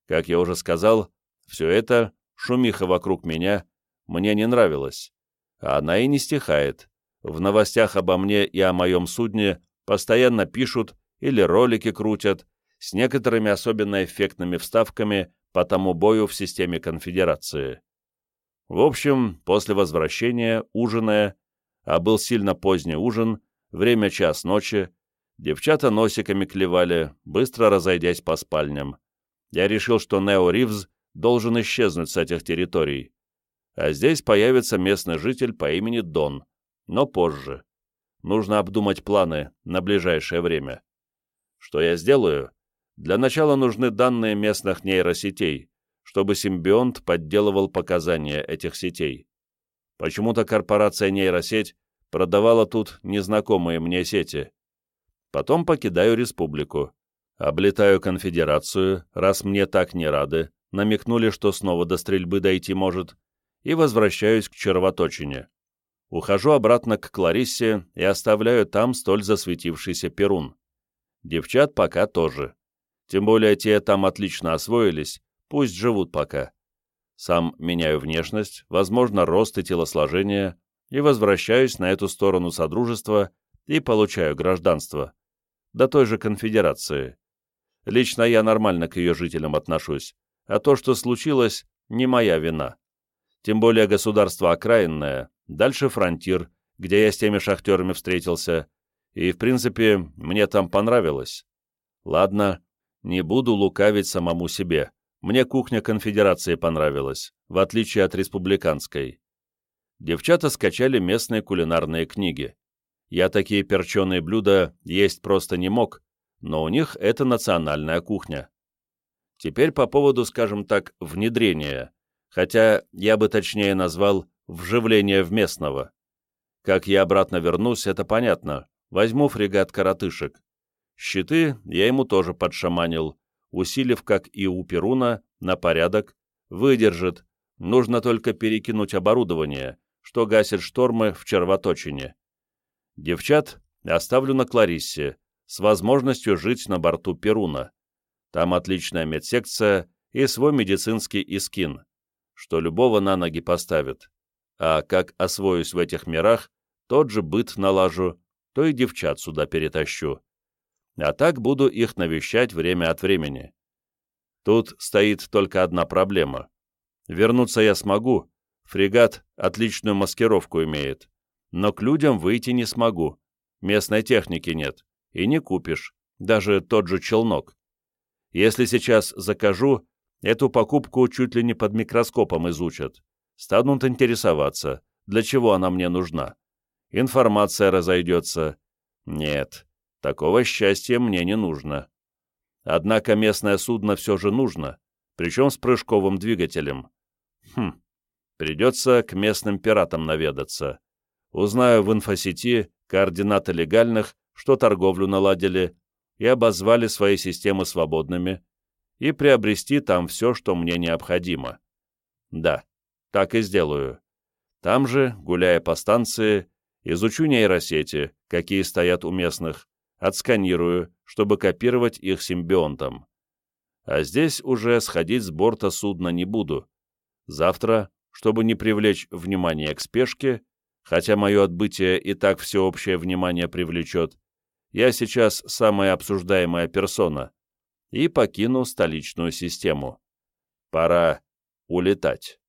Как я уже сказал, все это, шумиха вокруг меня, мне не нравилось. А она и не стихает. В новостях обо мне и о моем судне постоянно пишут или ролики крутят с некоторыми особенно эффектными вставками по тому бою в системе конфедерации. В общем, после возвращения, ужиная, а был сильно поздний ужин, время час ночи, девчата носиками клевали, быстро разойдясь по спальням. Я решил, что Нео Ривз должен исчезнуть с этих территорий. А здесь появится местный житель по имени Дон, но позже. Нужно обдумать планы на ближайшее время. Что я сделаю? Для начала нужны данные местных нейросетей, чтобы симбионт подделывал показания этих сетей. Почему-то корпорация нейросеть продавала тут незнакомые мне сети. Потом покидаю республику. Облетаю конфедерацию, раз мне так не рады, намекнули, что снова до стрельбы дойти может, и возвращаюсь к червоточине. Ухожу обратно к Клариссе и оставляю там столь засветившийся Перун. Девчат пока тоже. Тем более те там отлично освоились, пусть живут пока. Сам меняю внешность, возможно, рост и телосложение, и возвращаюсь на эту сторону Содружества и получаю гражданство. До той же конфедерации. Лично я нормально к ее жителям отношусь, а то, что случилось, не моя вина. Тем более государство окраинное, дальше фронтир, где я с теми шахтерами встретился, и, в принципе, мне там понравилось. Ладно, не буду лукавить самому себе. Мне кухня конфедерации понравилась, в отличие от республиканской. Девчата скачали местные кулинарные книги. Я такие перченые блюда есть просто не мог, но у них это национальная кухня. Теперь по поводу, скажем так, внедрения, хотя я бы точнее назвал вживление в местного. Как я обратно вернусь, это понятно. Возьму фрегат коротышек. Щиты я ему тоже подшаманил, усилив, как и у Перуна, на порядок, выдержит, нужно только перекинуть оборудование, что гасит штормы в червоточине. Девчат оставлю на Клариссе, с возможностью жить на борту Перуна. Там отличная медсекция и свой медицинский искин, что любого на ноги поставит. А как освоюсь в этих мирах, тот же быт налажу, то и девчат сюда перетащу а так буду их навещать время от времени. Тут стоит только одна проблема. Вернуться я смогу, фрегат отличную маскировку имеет, но к людям выйти не смогу, местной техники нет, и не купишь, даже тот же челнок. Если сейчас закажу, эту покупку чуть ли не под микроскопом изучат, станут интересоваться, для чего она мне нужна. Информация разойдется. Нет, Такого счастья мне не нужно. Однако местное судно все же нужно, причем с прыжковым двигателем. Хм, придется к местным пиратам наведаться. Узнаю в инфосети координаты легальных, что торговлю наладили, и обозвали свои системы свободными, и приобрести там все, что мне необходимо. Да, так и сделаю. Там же, гуляя по станции, изучу нейросети, какие стоят у местных, отсканирую, чтобы копировать их симбионтом. А здесь уже сходить с борта судна не буду. Завтра, чтобы не привлечь внимание к спешке, хотя мое отбытие и так всеобщее внимание привлечет, я сейчас самая обсуждаемая персона и покину столичную систему. Пора улетать.